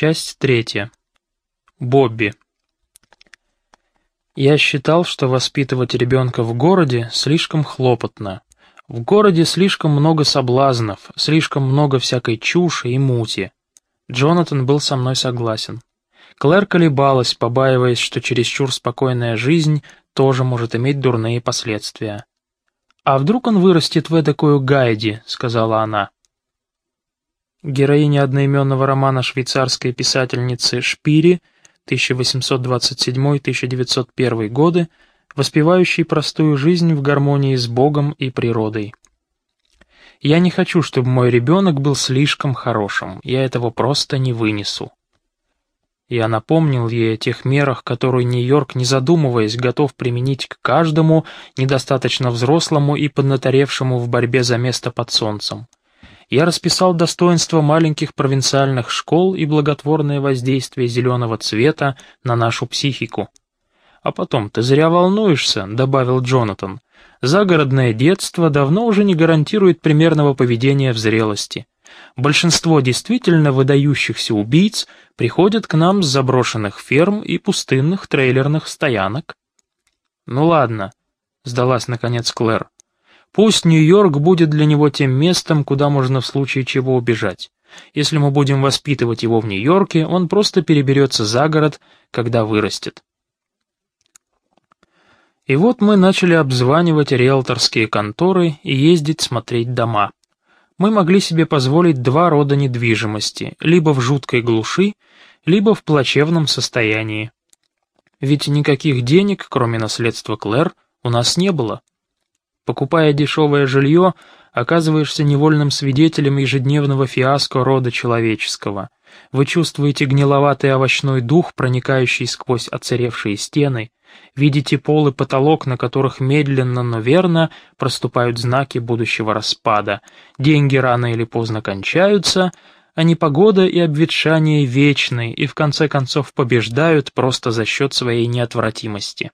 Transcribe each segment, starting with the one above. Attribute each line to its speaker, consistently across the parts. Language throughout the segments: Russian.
Speaker 1: Часть третья. Бобби. Я считал, что воспитывать ребенка в городе слишком хлопотно. В городе слишком много соблазнов, слишком много всякой чуши и мути. Джонатан был со мной согласен. Клэр колебалась, побаиваясь, что чересчур спокойная жизнь тоже может иметь дурные последствия. «А вдруг он вырастет в эдакую Гайди?» — сказала она. Героиня одноименного романа швейцарской писательницы Шпири 1827-1901 годы, воспевающей простую жизнь в гармонии с Богом и природой. Я не хочу, чтобы мой ребенок был слишком хорошим, я этого просто не вынесу. Я напомнил ей о тех мерах, которые Нью-Йорк, не задумываясь, готов применить к каждому недостаточно взрослому и поднаторевшему в борьбе за место под солнцем. Я расписал достоинства маленьких провинциальных школ и благотворное воздействие зеленого цвета на нашу психику. «А потом, ты зря волнуешься», — добавил Джонатан. «Загородное детство давно уже не гарантирует примерного поведения в зрелости. Большинство действительно выдающихся убийц приходят к нам с заброшенных ферм и пустынных трейлерных стоянок». «Ну ладно», — сдалась наконец Клэр. «Пусть Нью-Йорк будет для него тем местом, куда можно в случае чего убежать. Если мы будем воспитывать его в Нью-Йорке, он просто переберется за город, когда вырастет». И вот мы начали обзванивать риэлторские конторы и ездить смотреть дома. Мы могли себе позволить два рода недвижимости, либо в жуткой глуши, либо в плачевном состоянии. Ведь никаких денег, кроме наследства Клэр, у нас не было. Покупая дешевое жилье, оказываешься невольным свидетелем ежедневного фиаско рода человеческого. Вы чувствуете гниловатый овощной дух, проникающий сквозь оцаревшие стены, Видите пол и потолок, на которых медленно, но верно проступают знаки будущего распада. Деньги рано или поздно кончаются, а непогода и обветшание вечны и в конце концов побеждают просто за счет своей неотвратимости.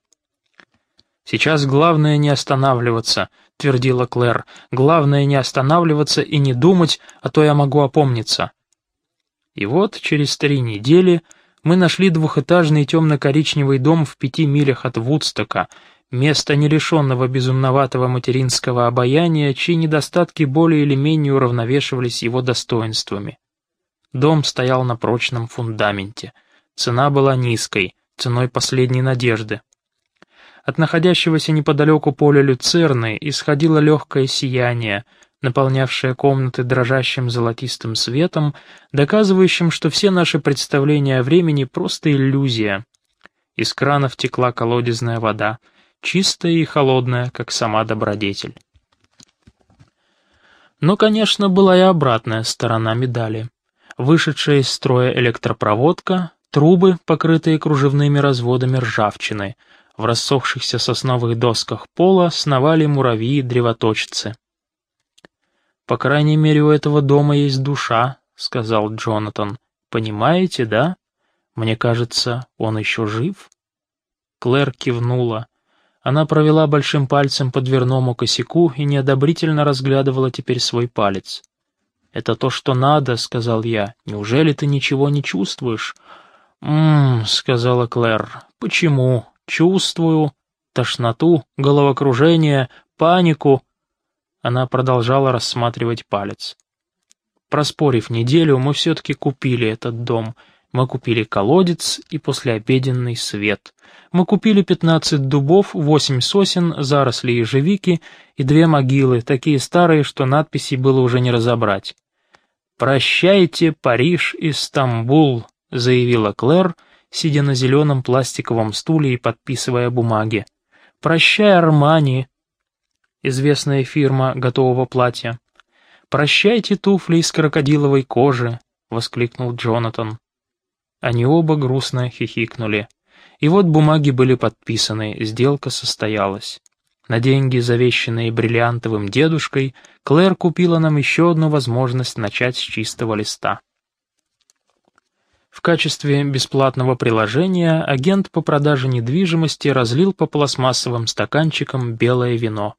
Speaker 1: «Сейчас главное не останавливаться», — твердила Клэр. «Главное не останавливаться и не думать, а то я могу опомниться». И вот через три недели мы нашли двухэтажный темно-коричневый дом в пяти милях от Вудстока, место не лишенного безумноватого материнского обаяния, чьи недостатки более или менее уравновешивались его достоинствами. Дом стоял на прочном фундаменте. Цена была низкой, ценой последней надежды. От находящегося неподалеку поля люцерны исходило легкое сияние — наполнявшая комнаты дрожащим золотистым светом, доказывающим, что все наши представления о времени — просто иллюзия. Из кранов текла колодезная вода, чистая и холодная, как сама добродетель. Но, конечно, была и обратная сторона медали. Вышедшая из строя электропроводка, трубы, покрытые кружевными разводами ржавчины, в рассохшихся сосновых досках пола сновали муравьи-древоточцы. «По крайней мере, у этого дома есть душа», — сказал Джонатан. «Понимаете, да? Мне кажется, он еще жив». Клэр кивнула. Она провела большим пальцем по дверному косяку и неодобрительно разглядывала теперь свой палец. «Это то, что надо», — сказал я. «Неужели ты ничего не чувствуешь?» «Ммм», — сказала Клэр. «Почему? Чувствую. Тошноту, головокружение, панику, она продолжала рассматривать палец. Проспорив неделю, мы все-таки купили этот дом. Мы купили колодец и послеобеденный свет. Мы купили пятнадцать дубов, восемь сосен, заросли ежевики и две могилы, такие старые, что надписи было уже не разобрать. «Прощайте, Париж и Стамбул», — заявила Клэр, сидя на зеленом пластиковом стуле и подписывая бумаги. «Прощай, Армани, известная фирма готового платья. «Прощайте туфли из крокодиловой кожи», — воскликнул Джонатан. Они оба грустно хихикнули. И вот бумаги были подписаны, сделка состоялась. На деньги, завещанные бриллиантовым дедушкой, Клэр купила нам еще одну возможность начать с чистого листа. В качестве бесплатного приложения агент по продаже недвижимости разлил по пластмассовым стаканчикам белое вино.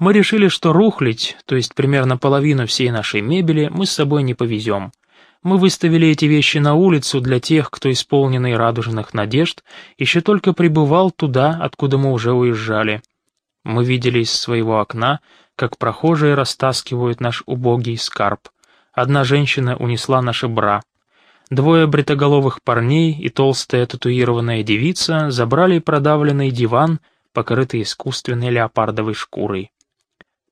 Speaker 1: Мы решили, что рухлить, то есть примерно половину всей нашей мебели, мы с собой не повезем. Мы выставили эти вещи на улицу для тех, кто, исполненный радужных надежд, еще только прибывал туда, откуда мы уже уезжали. Мы видели из своего окна, как прохожие растаскивают наш убогий скарб. Одна женщина унесла наши бра. Двое бритоголовых парней и толстая татуированная девица забрали продавленный диван, покрытый искусственной леопардовой шкурой.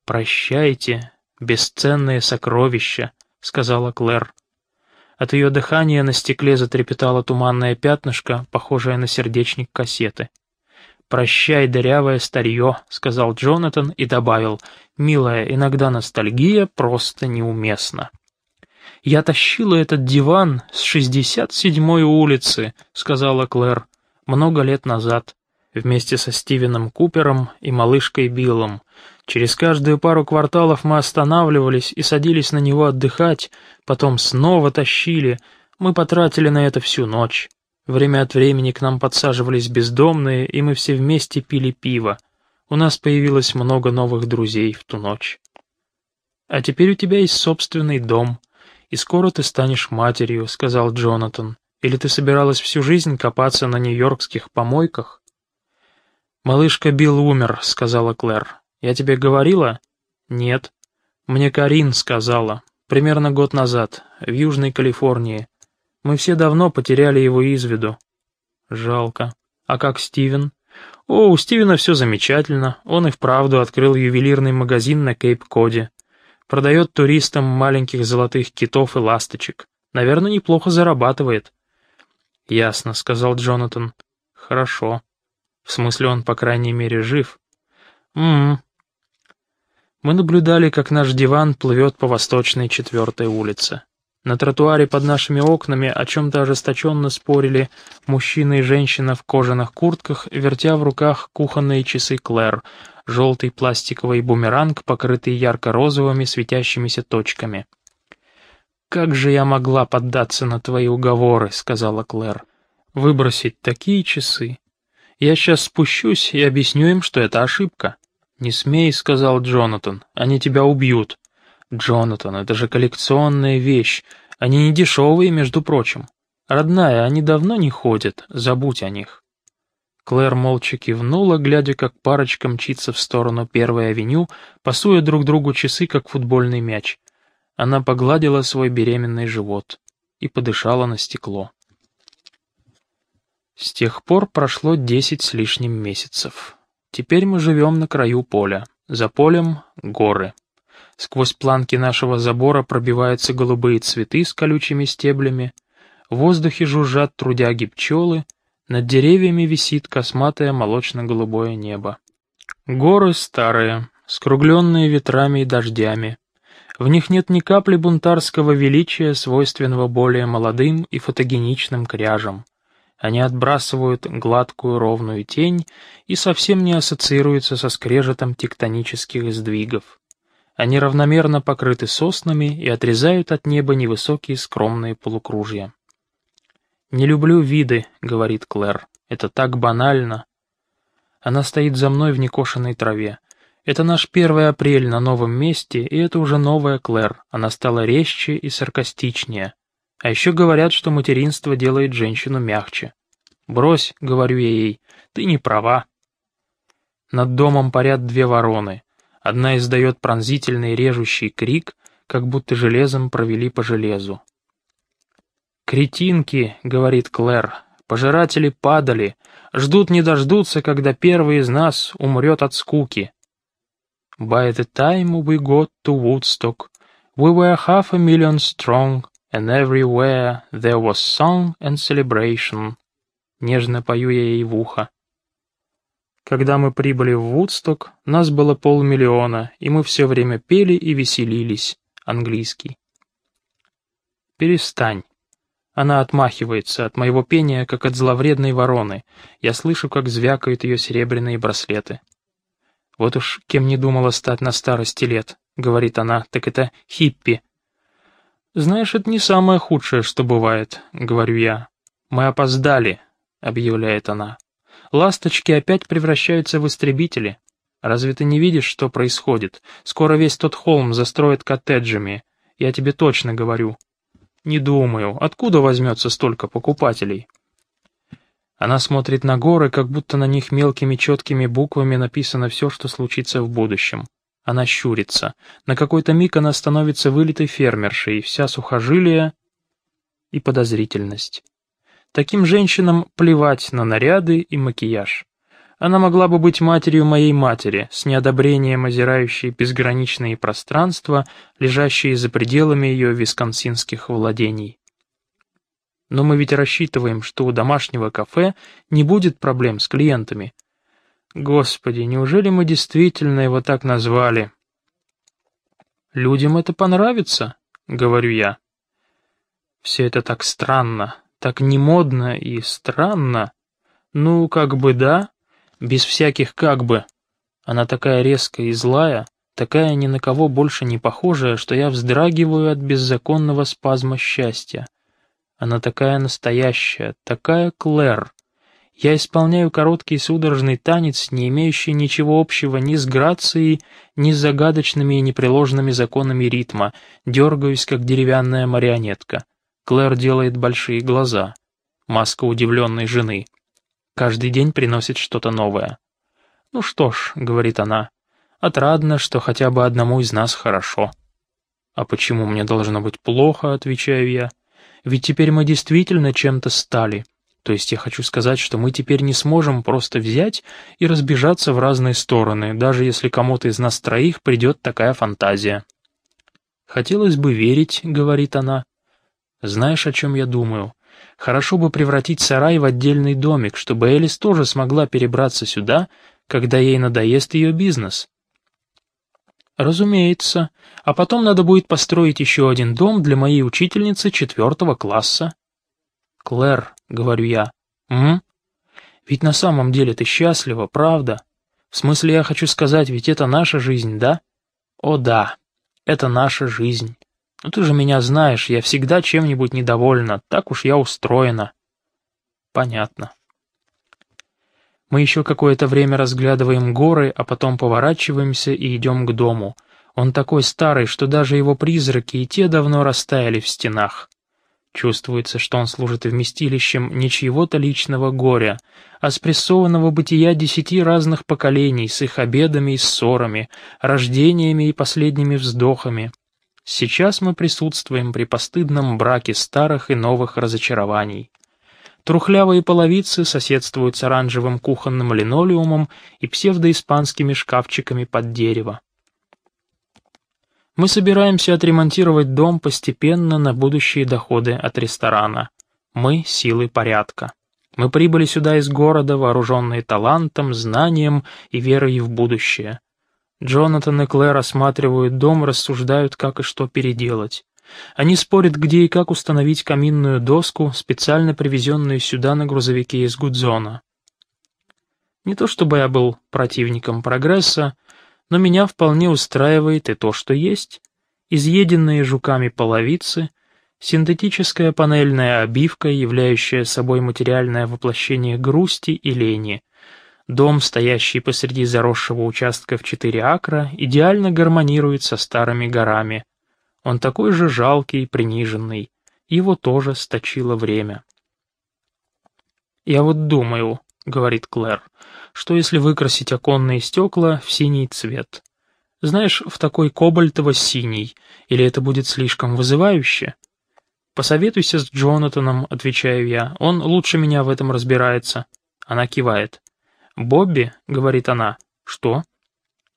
Speaker 1: «Прощайте, бесценные сокровища», — сказала Клэр. От ее дыхания на стекле затрепетало туманное пятнышко, похожее на сердечник кассеты. «Прощай, дырявое старье», — сказал Джонатан и добавил, «милая, иногда ностальгия просто неуместна». «Я тащила этот диван с 67-й улицы», — сказала Клэр, — «много лет назад, вместе со Стивеном Купером и малышкой Биллом. Через каждую пару кварталов мы останавливались и садились на него отдыхать, потом снова тащили. Мы потратили на это всю ночь. Время от времени к нам подсаживались бездомные, и мы все вместе пили пиво. У нас появилось много новых друзей в ту ночь. «А теперь у тебя есть собственный дом, и скоро ты станешь матерью», — сказал Джонатан. «Или ты собиралась всю жизнь копаться на нью-йоркских помойках?» «Малышка Билл умер», — сказала Клэр. «Я тебе говорила?» «Нет». «Мне Карин сказала. Примерно год назад, в Южной Калифорнии. Мы все давно потеряли его из виду». «Жалко. А как Стивен?» «О, у Стивена все замечательно. Он и вправду открыл ювелирный магазин на Кейп-Коде. Продает туристам маленьких золотых китов и ласточек. Наверное, неплохо зарабатывает». «Ясно», — сказал Джонатан. «Хорошо. В смысле, он, по крайней мере, жив». «М-м, мы наблюдали, как наш диван плывет по восточной четвертой улице. На тротуаре под нашими окнами о чем-то ожесточенно спорили мужчина и женщина в кожаных куртках, вертя в руках кухонные часы Клэр, желтый пластиковый бумеранг, покрытый ярко-розовыми светящимися точками. «Как же я могла поддаться на твои уговоры», — сказала Клэр. «Выбросить такие часы. Я сейчас спущусь и объясню им, что это ошибка». «Не смей», — сказал Джонатан, — «они тебя убьют». «Джонатан, это же коллекционная вещь. Они не дешевые, между прочим. Родная, они давно не ходят, забудь о них». Клэр молча кивнула, глядя, как парочка мчится в сторону Первой авеню, пасуя друг другу часы, как футбольный мяч. Она погладила свой беременный живот и подышала на стекло. С тех пор прошло десять с лишним месяцев. Теперь мы живем на краю поля. За полем — горы. Сквозь планки нашего забора пробиваются голубые цветы с колючими стеблями. В воздухе жужжат трудяги-пчелы. Над деревьями висит косматое молочно-голубое небо. Горы старые, скругленные ветрами и дождями. В них нет ни капли бунтарского величия, свойственного более молодым и фотогеничным кряжам. Они отбрасывают гладкую ровную тень и совсем не ассоциируются со скрежетом тектонических сдвигов. Они равномерно покрыты соснами и отрезают от неба невысокие скромные полукружья. «Не люблю виды», — говорит Клэр. «Это так банально». Она стоит за мной в некошенной траве. Это наш первый апрель на новом месте, и это уже новая Клэр. Она стала резче и саркастичнее. А еще говорят, что материнство делает женщину мягче. «Брось», — говорю я ей, — «ты не права». Над домом парят две вороны. Одна издает пронзительный режущий крик, как будто железом провели по железу. «Кретинки», — говорит Клэр, — «пожиратели падали, ждут не дождутся, когда первый из нас умрет от скуки». By the time we got to Woodstock, we were half a million strong, and everywhere there was song and celebration. Нежно пою я ей в ухо. Когда мы прибыли в Вудсток, нас было полмиллиона, и мы все время пели и веселились. Английский. «Перестань». Она отмахивается от моего пения, как от зловредной вороны. Я слышу, как звякают ее серебряные браслеты. «Вот уж кем не думала стать на старости лет», — говорит она, — «так это хиппи». «Знаешь, это не самое худшее, что бывает», — говорю я. «Мы опоздали», — объявляет она. «Ласточки опять превращаются в истребители. Разве ты не видишь, что происходит? Скоро весь тот холм застроят коттеджами. Я тебе точно говорю». «Не думаю. Откуда возьмется столько покупателей?» Она смотрит на горы, как будто на них мелкими четкими буквами написано все, что случится в будущем. Она щурится. На какой-то миг она становится вылитой фермершей, вся сухожилие и подозрительность. Таким женщинам плевать на наряды и макияж. Она могла бы быть матерью моей матери, с неодобрением озирающей безграничные пространства, лежащие за пределами ее висконсинских владений. Но мы ведь рассчитываем, что у домашнего кафе не будет проблем с клиентами. Господи, неужели мы действительно его так назвали? Людям это понравится, говорю я. Все это так странно, так немодно и странно. Ну, как бы да, без всяких как бы. Она такая резкая и злая, такая ни на кого больше не похожая, что я вздрагиваю от беззаконного спазма счастья. Она такая настоящая, такая Клэр. Я исполняю короткий судорожный танец, не имеющий ничего общего ни с грацией, ни с загадочными и непреложными законами ритма, дергаюсь, как деревянная марионетка. Клэр делает большие глаза. Маска удивленной жены. Каждый день приносит что-то новое. «Ну что ж», — говорит она, — «отрадно, что хотя бы одному из нас хорошо». «А почему мне должно быть плохо?» — отвечаю я. Ведь теперь мы действительно чем-то стали. То есть я хочу сказать, что мы теперь не сможем просто взять и разбежаться в разные стороны, даже если кому-то из нас троих придет такая фантазия. «Хотелось бы верить», — говорит она. «Знаешь, о чем я думаю? Хорошо бы превратить сарай в отдельный домик, чтобы Элис тоже смогла перебраться сюда, когда ей надоест ее бизнес. «Разумеется. А потом надо будет построить еще один дом для моей учительницы четвертого класса». «Клэр», — говорю я, — «м? Ведь на самом деле ты счастлива, правда? В смысле, я хочу сказать, ведь это наша жизнь, да?» «О да, это наша жизнь. Ну ты же меня знаешь, я всегда чем-нибудь недовольна, так уж я устроена». «Понятно». Мы еще какое-то время разглядываем горы, а потом поворачиваемся и идем к дому. Он такой старый, что даже его призраки и те давно растаяли в стенах. Чувствуется, что он служит вместилищем не чьего-то личного горя, а спрессованного бытия десяти разных поколений с их обедами и ссорами, рождениями и последними вздохами. Сейчас мы присутствуем при постыдном браке старых и новых разочарований. Трухлявые половицы соседствуют с оранжевым кухонным линолеумом и псевдоиспанскими шкафчиками под дерево. Мы собираемся отремонтировать дом постепенно на будущие доходы от ресторана. Мы — силы порядка. Мы прибыли сюда из города, вооруженные талантом, знанием и верой в будущее. Джонатан и Клэр осматривают дом, рассуждают, как и что переделать. Они спорят, где и как установить каминную доску, специально привезенную сюда на грузовике из Гудзона. Не то чтобы я был противником прогресса, но меня вполне устраивает и то, что есть. Изъеденные жуками половицы, синтетическая панельная обивка, являющая собой материальное воплощение грусти и лени, дом, стоящий посреди заросшего участка в четыре акра, идеально гармонирует со старыми горами, он такой же жалкий, приниженный. Его тоже сточило время. «Я вот думаю», — говорит Клэр, — «что если выкрасить оконные стекла в синий цвет? Знаешь, в такой кобальтово-синий, или это будет слишком вызывающе?» «Посоветуйся с Джонатаном», — отвечаю я, — «он лучше меня в этом разбирается». Она кивает. «Бобби», — говорит она, — «что?»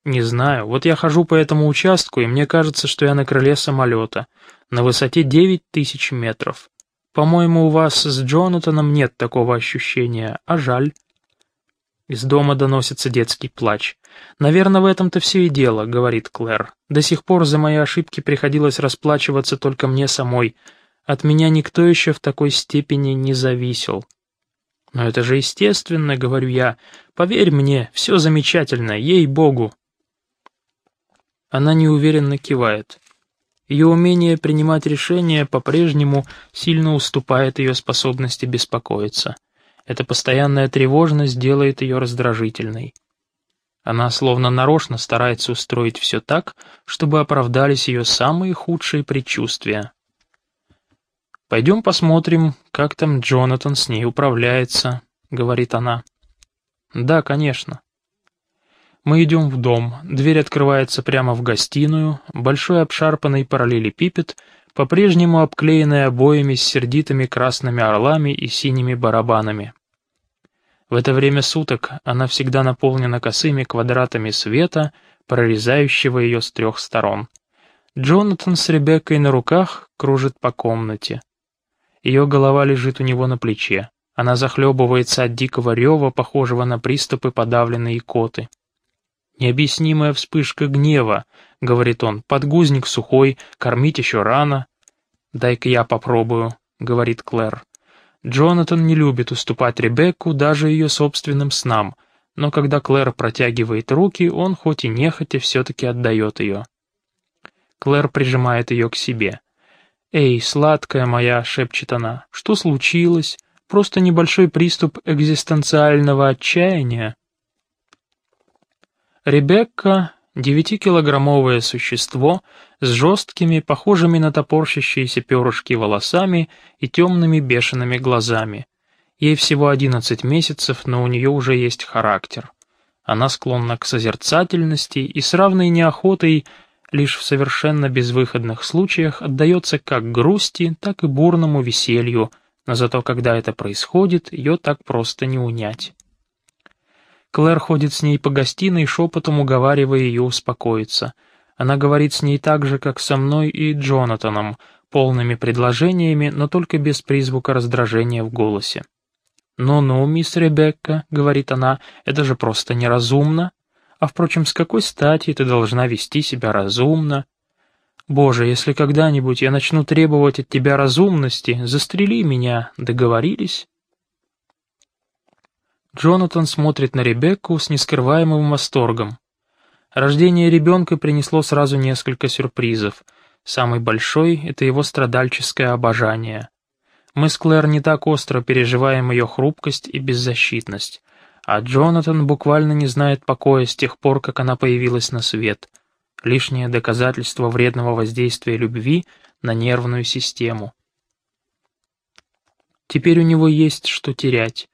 Speaker 1: «Не знаю. Вот я хожу по этому участку, и мне кажется, что я на крыле самолета, на высоте девять тысяч метров. По-моему, у вас с Джонатаном нет такого ощущения, а жаль». Из дома доносится детский плач. «Наверное, в этом-то все и дело», — говорит Клэр. «До сих пор за мои ошибки приходилось расплачиваться только мне самой. От меня никто еще в такой степени не зависел». «Но это же естественно», — говорю я. «Поверь мне, все замечательно, ей-богу». Она неуверенно кивает. Ее умение принимать решения по-прежнему сильно уступает ее способности беспокоиться. Эта постоянная тревожность делает ее раздражительной. Она словно нарочно старается устроить все так, чтобы оправдались ее самые худшие предчувствия. «Пойдем посмотрим, как там Джонатан с ней управляется», — говорит она. «Да, конечно». Мы идем в дом, дверь открывается прямо в гостиную, большой обшарпанный параллелепипед, по-прежнему обклеенный обоями с сердитыми красными орлами и синими барабанами. В это время суток она всегда наполнена косыми квадратами света, прорезающего ее с трех сторон. Джонатан с Ребеккой на руках кружит по комнате. Ее голова лежит у него на плече. Она захлебывается от дикого рева, похожего на приступы подавленной икоты. «Необъяснимая вспышка гнева», — говорит он, — «подгузник сухой, кормить еще рано». «Дай-ка я попробую», — говорит Клэр. Джонатан не любит уступать Ребекку даже ее собственным снам, но когда Клэр протягивает руки, он хоть и нехотя все-таки отдает ее. Клэр прижимает ее к себе. «Эй, сладкая моя», — шепчет она, — «что случилось? Просто небольшой приступ экзистенциального отчаяния». Ребекка — девятикилограммовое существо с жесткими, похожими на топорщащиеся перышки волосами и темными бешеными глазами. Ей всего одиннадцать месяцев, но у нее уже есть характер. Она склонна к созерцательности и с равной неохотой лишь в совершенно безвыходных случаях отдается как грусти, так и бурному веселью, но зато когда это происходит, ее так просто не унять. Клэр ходит с ней по гостиной, шепотом уговаривая ее успокоиться. Она говорит с ней так же, как со мной и Джонатаном, полными предложениями, но только без призвука раздражения в голосе. «Ну-ну, мисс Ребекка», — говорит она, — «это же просто неразумно. А впрочем, с какой стати ты должна вести себя разумно? Боже, если когда-нибудь я начну требовать от тебя разумности, застрели меня, договорились?» Джонатан смотрит на Ребекку с нескрываемым восторгом. Рождение ребенка принесло сразу несколько сюрпризов. Самый большой — это его страдальческое обожание. Мы с Клэр не так остро переживаем ее хрупкость и беззащитность. А Джонатан буквально не знает покоя с тех пор, как она появилась на свет. Лишнее доказательство вредного воздействия любви на нервную систему. Теперь у него есть что терять.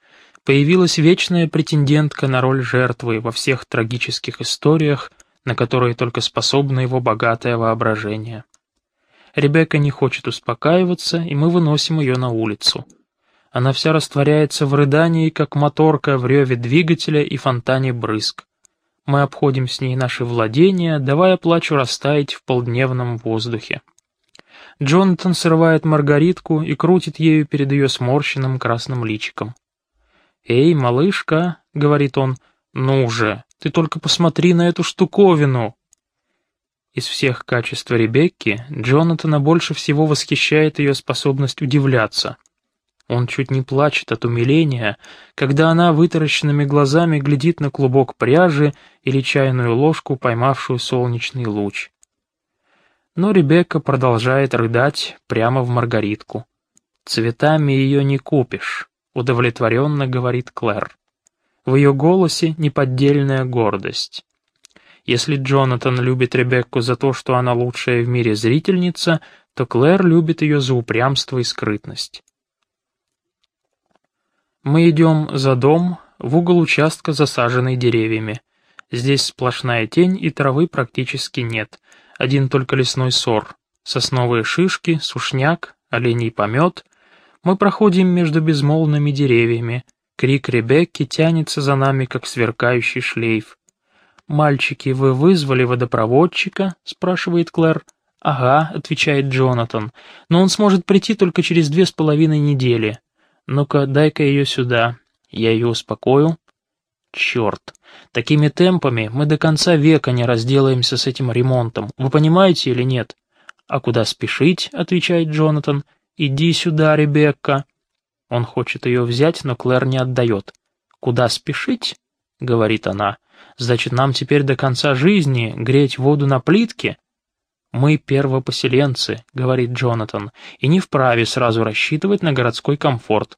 Speaker 1: Появилась вечная претендентка на роль жертвы во всех трагических историях, на которые только способно его богатое воображение. Ребекка не хочет успокаиваться, и мы выносим ее на улицу. Она вся растворяется в рыдании, как моторка в реве двигателя и фонтане брызг. Мы обходим с ней наши владения, давая плачу растаять в полдневном воздухе. Джонатан срывает маргаритку и крутит ею перед ее сморщенным красным личиком. «Эй, малышка», — говорит он, — «ну же, ты только посмотри на эту штуковину!» Из всех качеств Ребекки Джонатана больше всего восхищает ее способность удивляться — он чуть не плачет от умиления, когда она вытаращенными глазами глядит на клубок пряжи или чайную ложку, поймавшую солнечный луч. Но Ребекка продолжает рыдать прямо в маргаритку. «Цветами ее не купишь», — удовлетворенно говорит Клэр. В ее голосе неподдельная гордость. Если Джонатан любит Ребекку за то, что она лучшая в мире зрительница, то Клэр любит ее за упрямство и скрытность. Мы идем за дом, в угол участка, засаженный деревьями. Здесь сплошная тень и травы практически нет. Один только лесной сор. Сосновые шишки, сушняк, оленей помет. Мы проходим между безмолвными деревьями. Крик Ребекки тянется за нами, как сверкающий шлейф. «Мальчики, вы вызвали водопроводчика?» — спрашивает Клэр. «Ага», — отвечает Джонатан, — «но он сможет прийти только через две с половиной недели. «Ну-ка, дай-ка ее сюда. Я ее успокою». «Черт! Такими темпами мы до конца века не разделаемся с этим ремонтом. Вы понимаете или нет?» «А куда спешить?» — отвечает Джонатан. «Иди сюда, Ребекка». Он хочет ее взять, но Клэр не отдает. «Куда спешить?» — говорит она. «Значит, нам теперь до конца жизни греть воду на плитке?» «Мы первопоселенцы», — говорит Джонатан, «и не вправе сразу рассчитывать на городской комфорт».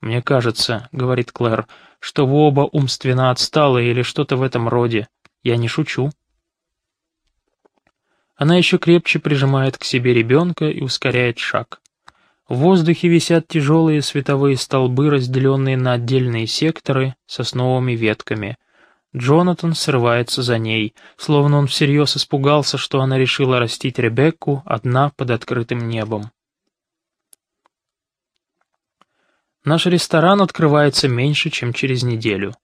Speaker 1: «Мне кажется», — говорит Клэр, «что вы оба умственно отсталые или что-то в этом роде. Я не шучу». Она еще крепче прижимает к себе ребенка и ускоряет шаг. В воздухе висят тяжелые световые столбы, разделенные на отдельные секторы сосновыми ветками. Джонатан срывается за ней, словно он всерьез испугался, что она решила растить Ребекку одна под открытым небом. Наш ресторан открывается меньше, чем через неделю.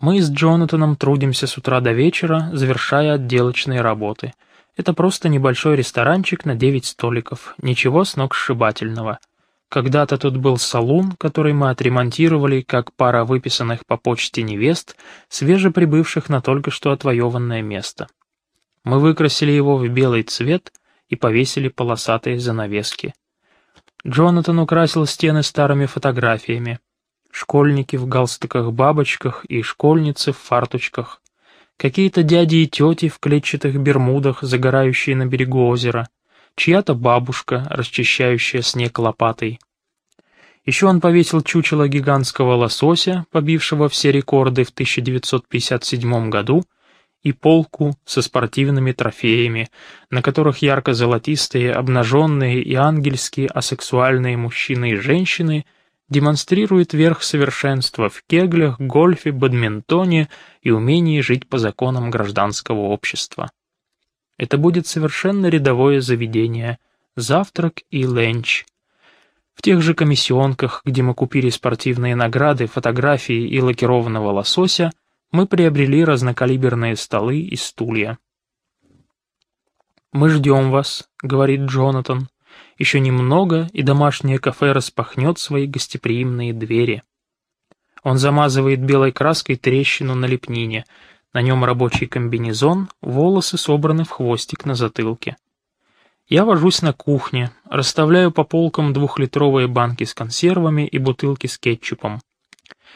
Speaker 1: Мы с Джонатаном трудимся с утра до вечера, завершая отделочные работы — это просто небольшой ресторанчик на девять столиков, ничего сногсшибательного. Когда-то тут был салун, который мы отремонтировали, как пара выписанных по почте невест, свежеприбывших на только что отвоеванное место. Мы выкрасили его в белый цвет и повесили полосатые занавески. Джонатан украсил стены старыми фотографиями. Школьники в галстуках-бабочках и школьницы в фарточках, какие-то дяди и тети в клетчатых бермудах, загорающие на берегу озера, чья-то бабушка, расчищающая снег лопатой. Еще он повесил чучело гигантского лосося, побившего все рекорды в 1957 году, и полку со спортивными трофеями, на которых ярко-золотистые, обнаженные и ангельские асексуальные мужчины и женщины – демонстрирует верх совершенства в кеглях, гольфе, бадминтоне и умении жить по законам гражданского общества. Это будет совершенно рядовое заведение, завтрак и ленч. В тех же комиссионках, где мы купили спортивные награды, фотографии и лакированного лосося, мы приобрели разнокалиберные столы и стулья. «Мы ждем вас», — говорит Джонатан. Еще немного, и домашнее кафе распахнет свои гостеприимные двери. Он замазывает белой краской трещину на лепнине. На нем рабочий комбинезон, волосы собраны в хвостик на затылке. Я вожусь на кухне, расставляю по полкам двухлитровые банки с консервами и бутылки с кетчупом.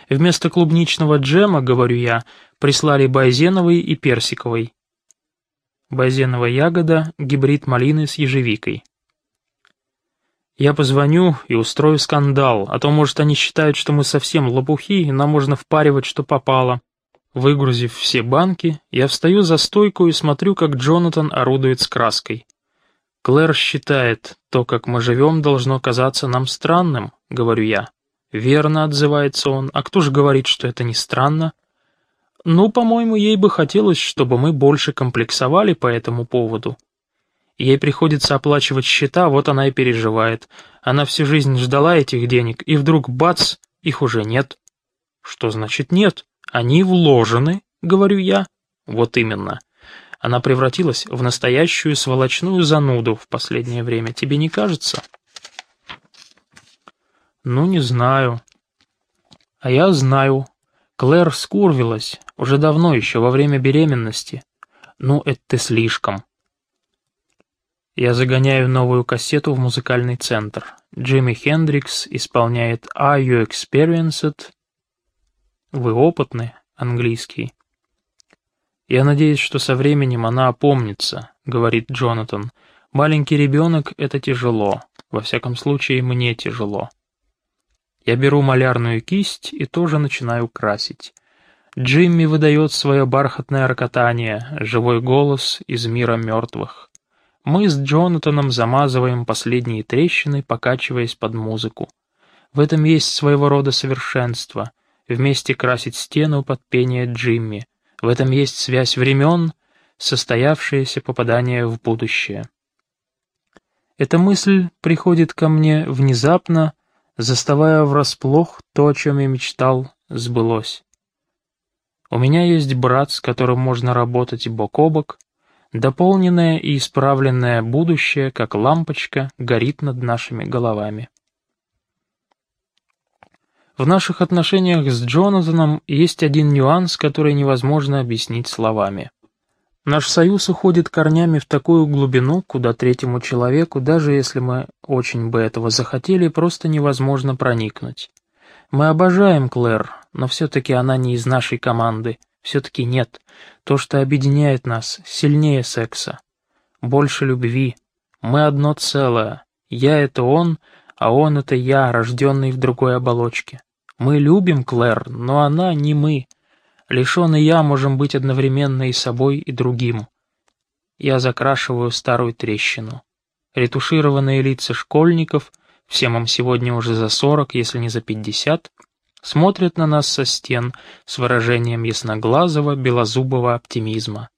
Speaker 1: Вместо клубничного джема, говорю я, прислали байзеновый и персиковый. Байзеновая ягода — гибрид малины с ежевикой. Я позвоню и устрою скандал, а то, может, они считают, что мы совсем лопухи, и нам можно впаривать, что попало. Выгрузив все банки, я встаю за стойку и смотрю, как Джонатан орудует с краской. Клэр считает, то, как мы живем, должно казаться нам странным, говорю я. Верно, отзывается он, а кто же говорит, что это не странно? Ну, по-моему, ей бы хотелось, чтобы мы больше комплексовали по этому поводу. Ей приходится оплачивать счета, вот она и переживает. Она всю жизнь ждала этих денег, и вдруг бац, их уже нет. Что значит нет? Они вложены, говорю я. Вот именно. Она превратилась в настоящую сволочную зануду в последнее время, тебе не кажется? Ну, не знаю. А я знаю. Клэр скурвилась, уже давно, еще во время беременности. Ну, это слишком. Я загоняю новую кассету в музыкальный центр. Джимми Хендрикс исполняет «Are You Experienced?» «Вы опытны?» английский. «Я надеюсь, что со временем она опомнится», — говорит Джонатан. «Маленький ребенок — это тяжело. Во всяком случае, мне тяжело». Я беру малярную кисть и тоже начинаю красить. Джимми выдает свое бархатное рокотание, живой голос из мира мертвых. Мы с Джонатаном замазываем последние трещины, покачиваясь под музыку. В этом есть своего рода совершенство. Вместе красить стену под пение Джимми. В этом есть связь времен, состоявшееся попадание в будущее. Эта мысль приходит ко мне внезапно, заставая врасплох то, о чем я мечтал, сбылось. У меня есть брат, с которым можно работать бок о бок, Дополненное и исправленное будущее, как лампочка, горит над нашими головами. В наших отношениях с Джонатаном есть один нюанс, который невозможно объяснить словами. Наш союз уходит корнями в такую глубину, куда третьему человеку, даже если мы очень бы этого захотели, просто невозможно проникнуть. Мы обожаем Клэр, но все-таки она не из нашей команды, все-таки нет. То, что объединяет нас, сильнее секса. Больше любви. Мы одно целое. Я — это он, а он — это я, рожденный в другой оболочке. Мы любим Клэр, но она не мы. Лишь он и я можем быть одновременно и собой, и другим. Я закрашиваю старую трещину. Ретушированные лица школьников, всем им сегодня уже за сорок, если не за пятьдесят, смотрят на нас со стен с выражением ясноглазого, белозубого оптимизма.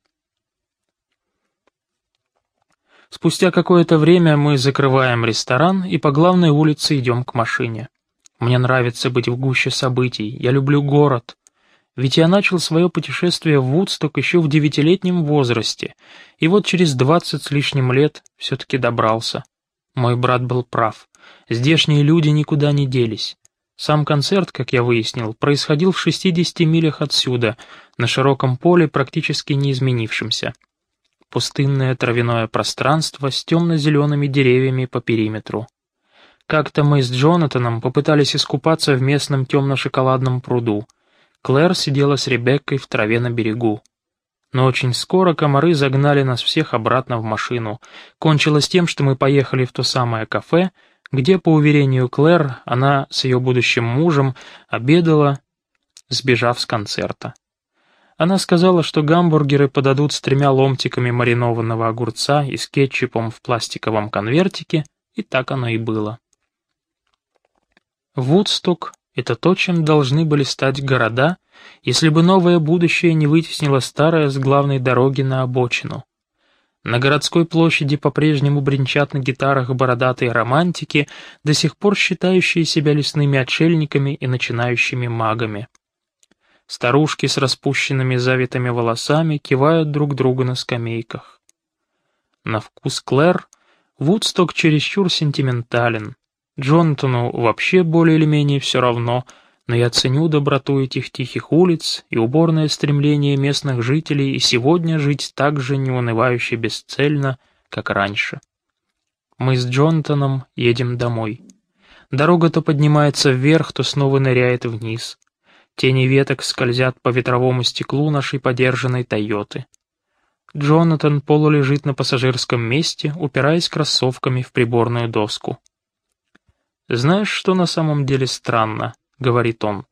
Speaker 1: Спустя какое-то время мы закрываем ресторан и по главной улице идем к машине. Мне нравится быть в гуще событий, я люблю город. Ведь я начал свое путешествие в Вудсток еще в девятилетнем возрасте, и вот через двадцать с лишним лет все-таки добрался. Мой брат был прав. Здешние люди никуда не делись. Сам концерт, как я выяснил, происходил в 60 милях отсюда, на широком поле, практически не изменившемся. Пустынное травяное пространство с темно-зелеными деревьями по периметру. Как-то мы с Джонатаном попытались искупаться в местном темно-шоколадном пруду. Клэр сидела с Ребеккой в траве на берегу. Но очень скоро комары загнали нас всех обратно в машину. Кончилось тем, что мы поехали в то самое кафе, где, по уверению Клэр, она с ее будущим мужем обедала, сбежав с концерта. Она сказала, что гамбургеры подадут с тремя ломтиками маринованного огурца и с кетчупом в пластиковом конвертике, и так оно и было. Вудсток — это то, чем должны были стать города, если бы новое будущее не вытеснило старое с главной дороги на обочину. На городской площади по-прежнему бренчат на гитарах бородатые романтики, до сих пор считающие себя лесными отшельниками и начинающими магами. Старушки с распущенными завитыми волосами кивают друг другу на скамейках. На вкус Клэр Вудсток чересчур сентиментален, Джонатану вообще более или менее все равно, но я ценю доброту этих тихих улиц и уборное стремление местных жителей и сегодня жить так же неунывающе бесцельно, как раньше. Мы с Джонатаном едем домой. Дорога то поднимается вверх, то снова ныряет вниз. Тени веток скользят по ветровому стеклу нашей подержанной «Тойоты». Джонатан полулежит на пассажирском месте, упираясь кроссовками в приборную доску. «Знаешь, что на самом деле странно?» — говорит он.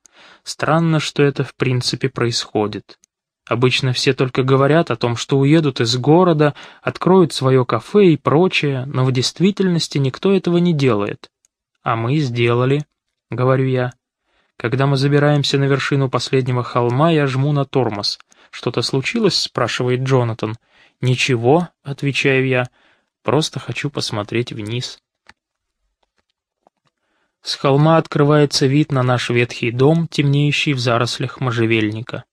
Speaker 1: «Странно, что это в принципе происходит. Обычно все только говорят о том, что уедут из города, откроют свое кафе и прочее, но в действительности никто этого не делает. А мы сделали, — говорю я. Когда мы забираемся на вершину последнего холма, я жму на тормоз. «Что-то случилось?» — спрашивает Джонатан. «Ничего», — отвечаю я, — «просто хочу посмотреть вниз». С холма открывается вид на наш ветхий дом, темнеющий в зарослях можжевельника.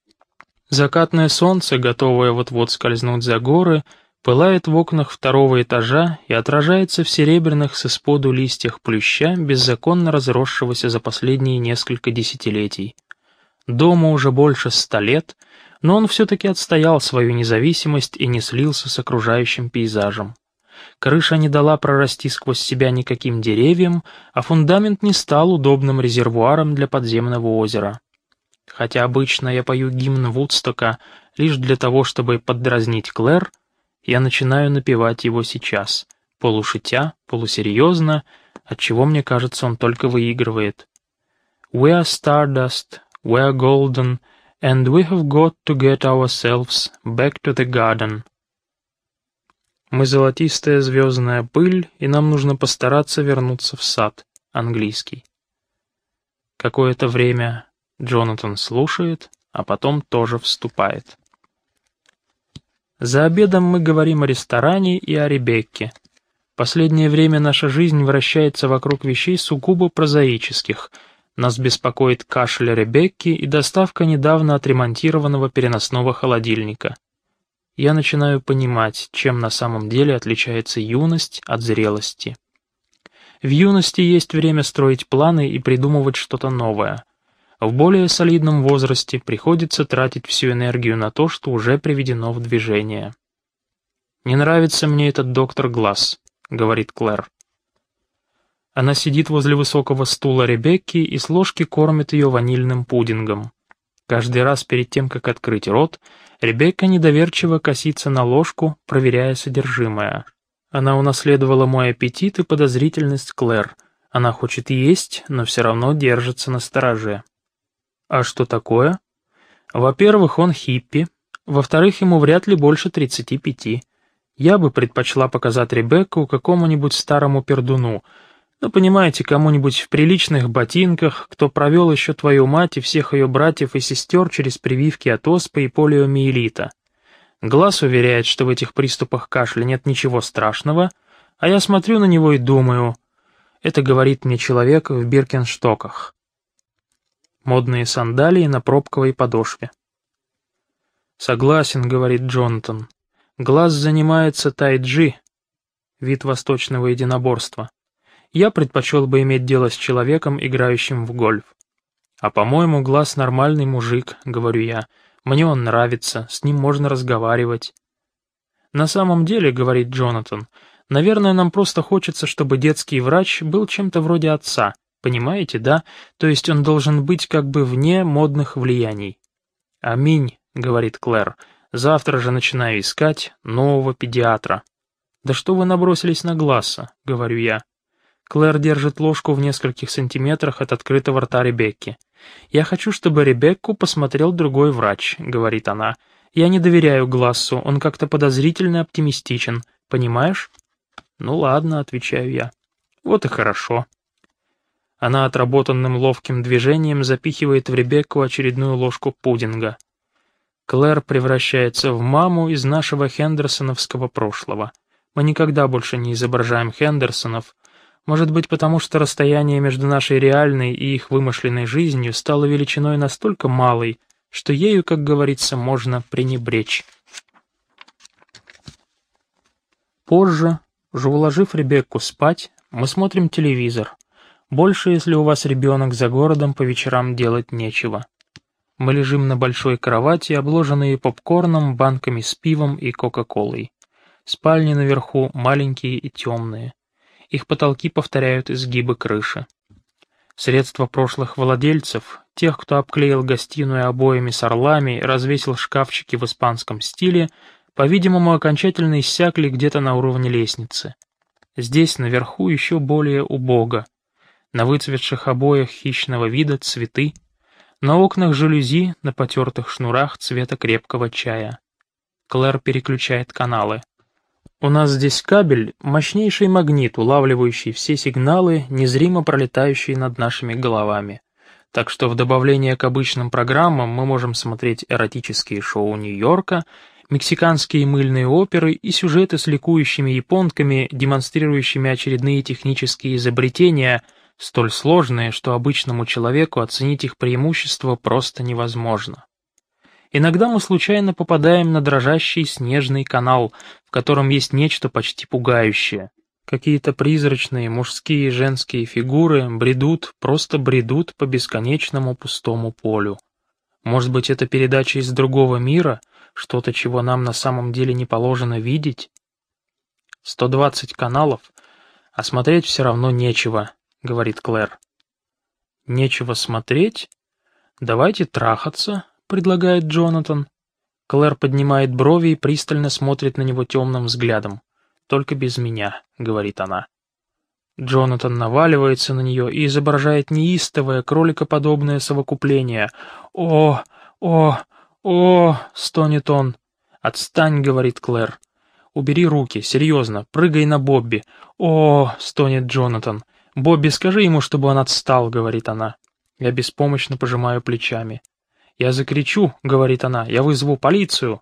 Speaker 1: Закатное солнце, готовое вот-вот скользнуть за горы, пылает в окнах второго этажа и отражается в серебряных с исподу листьях плюща, беззаконно разросшегося за последние несколько десятилетий. Дому уже больше ста лет, но он все-таки отстоял свою независимость и не слился с окружающим пейзажем. Крыша не дала прорасти сквозь себя никаким деревьям, а фундамент не стал удобным резервуаром для подземного озера. Хотя обычно я пою гимн Вудстока лишь для того, чтобы поддразнить Клэр, я начинаю напевать его сейчас, полушутя, полусерьезно, отчего мне кажется, он только выигрывает. «We are stardust, we are golden, and we have got to get ourselves back to the garden». Мы золотистая звездная пыль, и нам нужно постараться вернуться в сад, английский. Какое-то время Джонатан слушает, а потом тоже вступает. За обедом мы говорим о ресторане и о Ребекке. Последнее время наша жизнь вращается вокруг вещей сугубо прозаических. Нас беспокоит кашель Ребекки и доставка недавно отремонтированного переносного холодильника я начинаю понимать, чем на самом деле отличается юность от зрелости. В юности есть время строить планы и придумывать что-то новое. В более солидном возрасте приходится тратить всю энергию на то, что уже приведено в движение. «Не нравится мне этот доктор Глаз», — говорит Клэр. Она сидит возле высокого стула Ребекки и с ложки кормит ее ванильным пудингом. Каждый раз перед тем, как открыть рот, Ребекка недоверчиво косится на ложку, проверяя содержимое. Она унаследовала мой аппетит и подозрительность Клэр. Она хочет есть, но все равно держится на стороже. А что такое? Во-первых, он хиппи. Во-вторых, ему вряд ли больше 35. Я бы предпочла показать Ребекку какому-нибудь старому пердуну. Ну, понимаете, кому-нибудь в приличных ботинках, кто провел еще твою мать и всех ее братьев и сестер через прививки от оспы и полиомиелита. Глаз уверяет, что в этих приступах кашля нет ничего страшного, а я смотрю на него и думаю, это говорит мне человек в биркенштоках. Модные сандалии на пробковой подошве. «Согласен», — говорит Джонатан. «Глаз занимается тайджи, вид восточного единоборства. Я предпочел бы иметь дело с человеком, играющим в гольф. А по-моему, глаз нормальный мужик, говорю я. Мне он нравится, с ним можно разговаривать. На самом деле, говорит Джонатан, наверное, нам просто хочется, чтобы детский врач был чем-то вроде отца. Понимаете, да? То есть он должен быть как бы вне модных влияний. «Аминь», — говорит Клэр, — «завтра же начинаю искать нового педиатра». «Да что вы набросились на Гласса?» — говорю я. Клэр держит ложку в нескольких сантиметрах от открытого рта Ребекки. «Я хочу, чтобы Ребекку посмотрел другой врач», — говорит она. «Я не доверяю Глассу, он как-то подозрительно оптимистичен. Понимаешь?» «Ну ладно», — отвечаю я. «Вот и хорошо». Она отработанным ловким движением запихивает в Ребекку очередную ложку пудинга. Клэр превращается в маму из нашего хендерсоновского прошлого. Мы никогда больше не изображаем Хендерсонов, может быть, потому что расстояние между нашей реальной и их вымышленной жизнью стало величиной настолько малой, что ею, как говорится, можно пренебречь. Позже, уже уложив Ребекку спать, мы смотрим телевизор. Больше, если у вас ребенок за городом, по вечерам делать нечего. Мы лежим на большой кровати, обложенные попкорном, банками с пивом и кока-колой. Спальни наверху маленькие и темные. Их потолки повторяют изгибы крыши. Средства прошлых владельцев, тех, кто обклеил гостиную обоями с орлами развесил шкафчики в испанском стиле, по-видимому, окончательно иссякли где-то на уровне лестницы. Здесь, наверху, еще более убого. На выцветших обоях хищного вида цветы, на окнах жалюзи, на потертых шнурах цвета крепкого чая. Клэр переключает каналы. У нас здесь кабель — мощнейший магнит, улавливающий все сигналы, незримо пролетающие над нашими головами. Так что в добавление к обычным программам мы можем смотреть эротические шоу Нью-Йорка, мексиканские мыльные оперы и сюжеты с ликующими японками, демонстрирующими очередные технические изобретения, столь сложные, что обычному человеку оценить их преимущества просто невозможно. Иногда мы случайно попадаем на дрожащий снежный канал, в котором есть нечто почти пугающее. Какие-то призрачные мужские и женские фигуры бредут, просто бредут по бесконечному пустому полю. Может быть, это передача из другого мира, что-то, чего нам на самом деле не положено видеть? 120 каналов, а смотреть все равно нечего, говорит Клэр. Нечего смотреть? Давайте трахаться, предлагает Джонатан. Клэр поднимает брови и пристально смотрит на него темным взглядом. «Только без меня», — говорит она. Джонатан наваливается на нее и изображает неистовое, кроликоподобное совокупление. «О, о, о!» — стонет он. «Отстань», — говорит Клэр. «Убери руки, серьезно, прыгай на Бобби». «О!» — стонет Джонатан. «Бобби, скажи ему, чтобы он отстал», — говорит она. Я беспомощно пожимаю плечами. «Я закричу», — говорит она, — «я вызову полицию».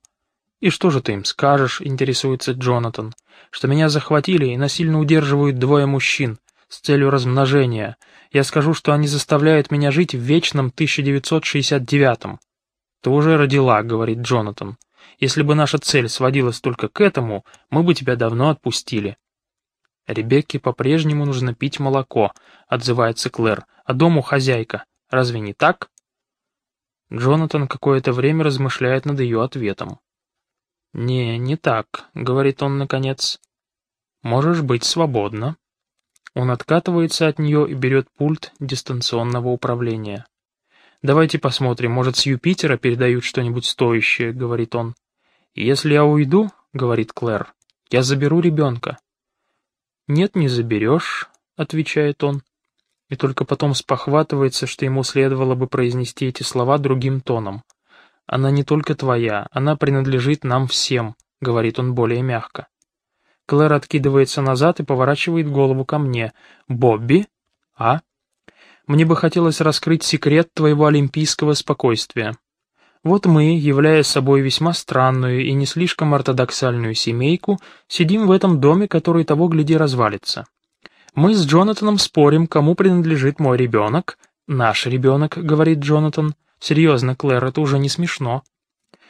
Speaker 1: «И что же ты им скажешь?» — интересуется Джонатан. «Что меня захватили и насильно удерживают двое мужчин с целью размножения. Я скажу, что они заставляют меня жить в вечном 1969-м». «Ты уже родила», — говорит Джонатан. «Если бы наша цель сводилась только к этому, мы бы тебя давно отпустили». «Ребекке по-прежнему нужно пить молоко», — отзывается Клэр, — «а дому хозяйка. Разве не так?» Джонатан какое-то время размышляет над ее ответом. «Не, не так», — говорит он наконец. «Можешь быть свободна». Он откатывается от нее и берет пульт дистанционного управления. «Давайте посмотрим, может, с Юпитера передают что-нибудь стоящее», — говорит он. «Если я уйду», — говорит Клэр, — «я заберу ребенка». «Нет, не заберешь», — отвечает он и только потом спохватывается, что ему следовало бы произнести эти слова другим тоном. «Она не только твоя, она принадлежит нам всем», — говорит он более мягко. Клэр откидывается назад и поворачивает голову ко мне. «Бобби? А?» «Мне бы хотелось раскрыть секрет твоего олимпийского спокойствия. Вот мы, являя собой весьма странную и не слишком ортодоксальную семейку, сидим в этом доме, который того гляди развалится. Мы с Джонатаном спорим, кому принадлежит мой ребенок. Наш ребенок, говорит Джонатан. Серьезно, Клэр, это уже не смешно.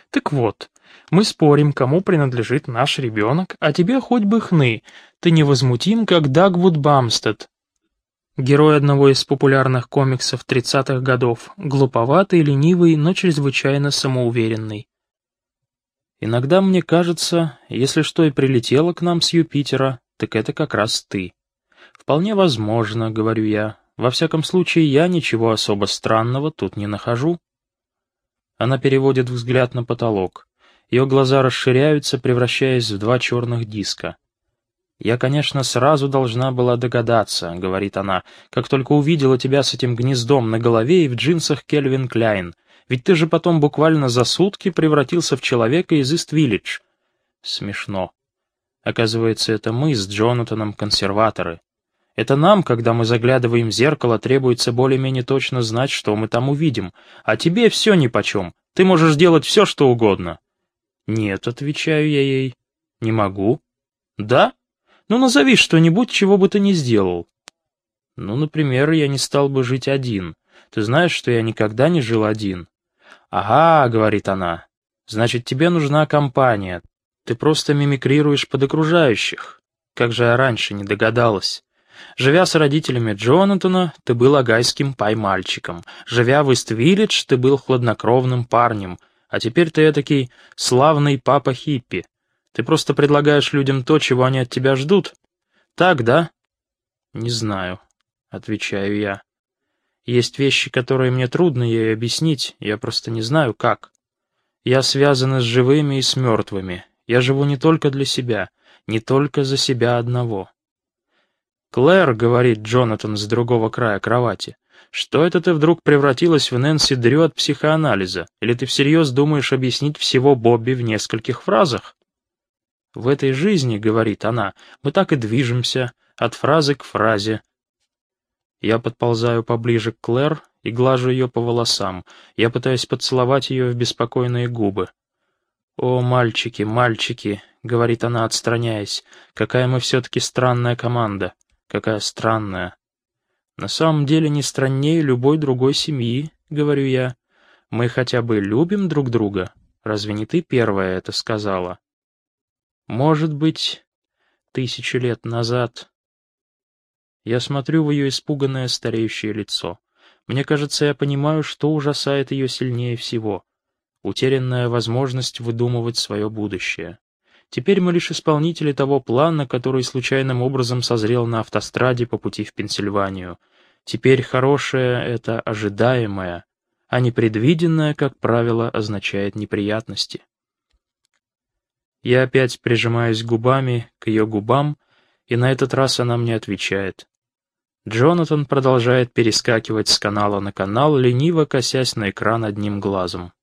Speaker 1: Так вот, мы спорим, кому принадлежит наш ребенок, а тебе хоть бы хны. Ты невозмутим, как Дагвуд Бамстед. Герой одного из популярных комиксов 30-х годов. Глуповатый, ленивый, но чрезвычайно самоуверенный. Иногда мне кажется, если что и прилетело к нам с Юпитера, так это как раз ты. Вполне возможно, говорю я. Во всяком случае, я ничего особо странного тут не нахожу. Она переводит взгляд на потолок. Ее глаза расширяются, превращаясь в два черных диска. «Я, конечно, сразу должна была догадаться», — говорит она, «как только увидела тебя с этим гнездом на голове и в джинсах Кельвин Кляйн. Ведь ты же потом буквально за сутки превратился в человека из Ист-Виллидж». Смешно. Оказывается, это мы с Джонатаном консерваторы. Это нам, когда мы заглядываем в зеркало, требуется более-менее точно знать, что мы там увидим. А тебе все нипочем. Ты можешь делать все, что угодно. Нет, отвечаю я ей. Не могу. Да? Ну назови что-нибудь, чего бы ты не сделал. Ну, например, я не стал бы жить один. Ты знаешь, что я никогда не жил один. Ага, говорит она. Значит, тебе нужна компания. Ты просто мимикрируешь под окружающих. Как же я раньше не догадалась. Живя с родителями Джонатана, ты был агайским пай-мальчиком. Живя в Ист-Виллидж, ты был хладнокровным парнем. А теперь ты этакий славный папа-хиппи. Ты просто предлагаешь людям то, чего они от тебя ждут. Так, да? Не знаю, отвечаю я. Есть вещи, которые мне трудно ей объяснить, я просто не знаю, как. Я связан с живыми и с мертвыми. Я живу не только для себя, не только за себя одного. «Клэр», — говорит Джонатан с другого края кровати, «что это ты вдруг превратилась в Нэнси Дрю от психоанализа? Или ты всерьез думаешь объяснить всего Бобби в нескольких фразах?» «В этой жизни», — говорит она, — «мы так и движемся, от фразы к фразе». Я подползаю поближе к Клэр и глажу ее по волосам. Я пытаюсь поцеловать ее в беспокойные губы. «О, мальчики, мальчики», — говорит она, отстраняясь, — «какая мы все-таки странная команда». Какая странная. На самом деле не страннее любой другой семьи, говорю я. Мы хотя бы любим друг друга. Разве не ты первая это сказала? Может быть, тысячу лет назад. Я смотрю в ее испуганное стареющее лицо. Мне кажется, я понимаю, что ужасает ее сильнее всего. Утерянная возможность выдумывать свое будущее. Теперь мы лишь исполнители того плана, который случайным образом созрел на автостраде по пути в Пенсильванию. Теперь хорошее — это ожидаемое, а непредвиденное, как правило, означает неприятности. Я опять прижимаюсь губами к ее губам, и на этот раз она мне отвечает. Джонатан продолжает перескакивать с канала на канал, лениво косясь на экран одним глазом.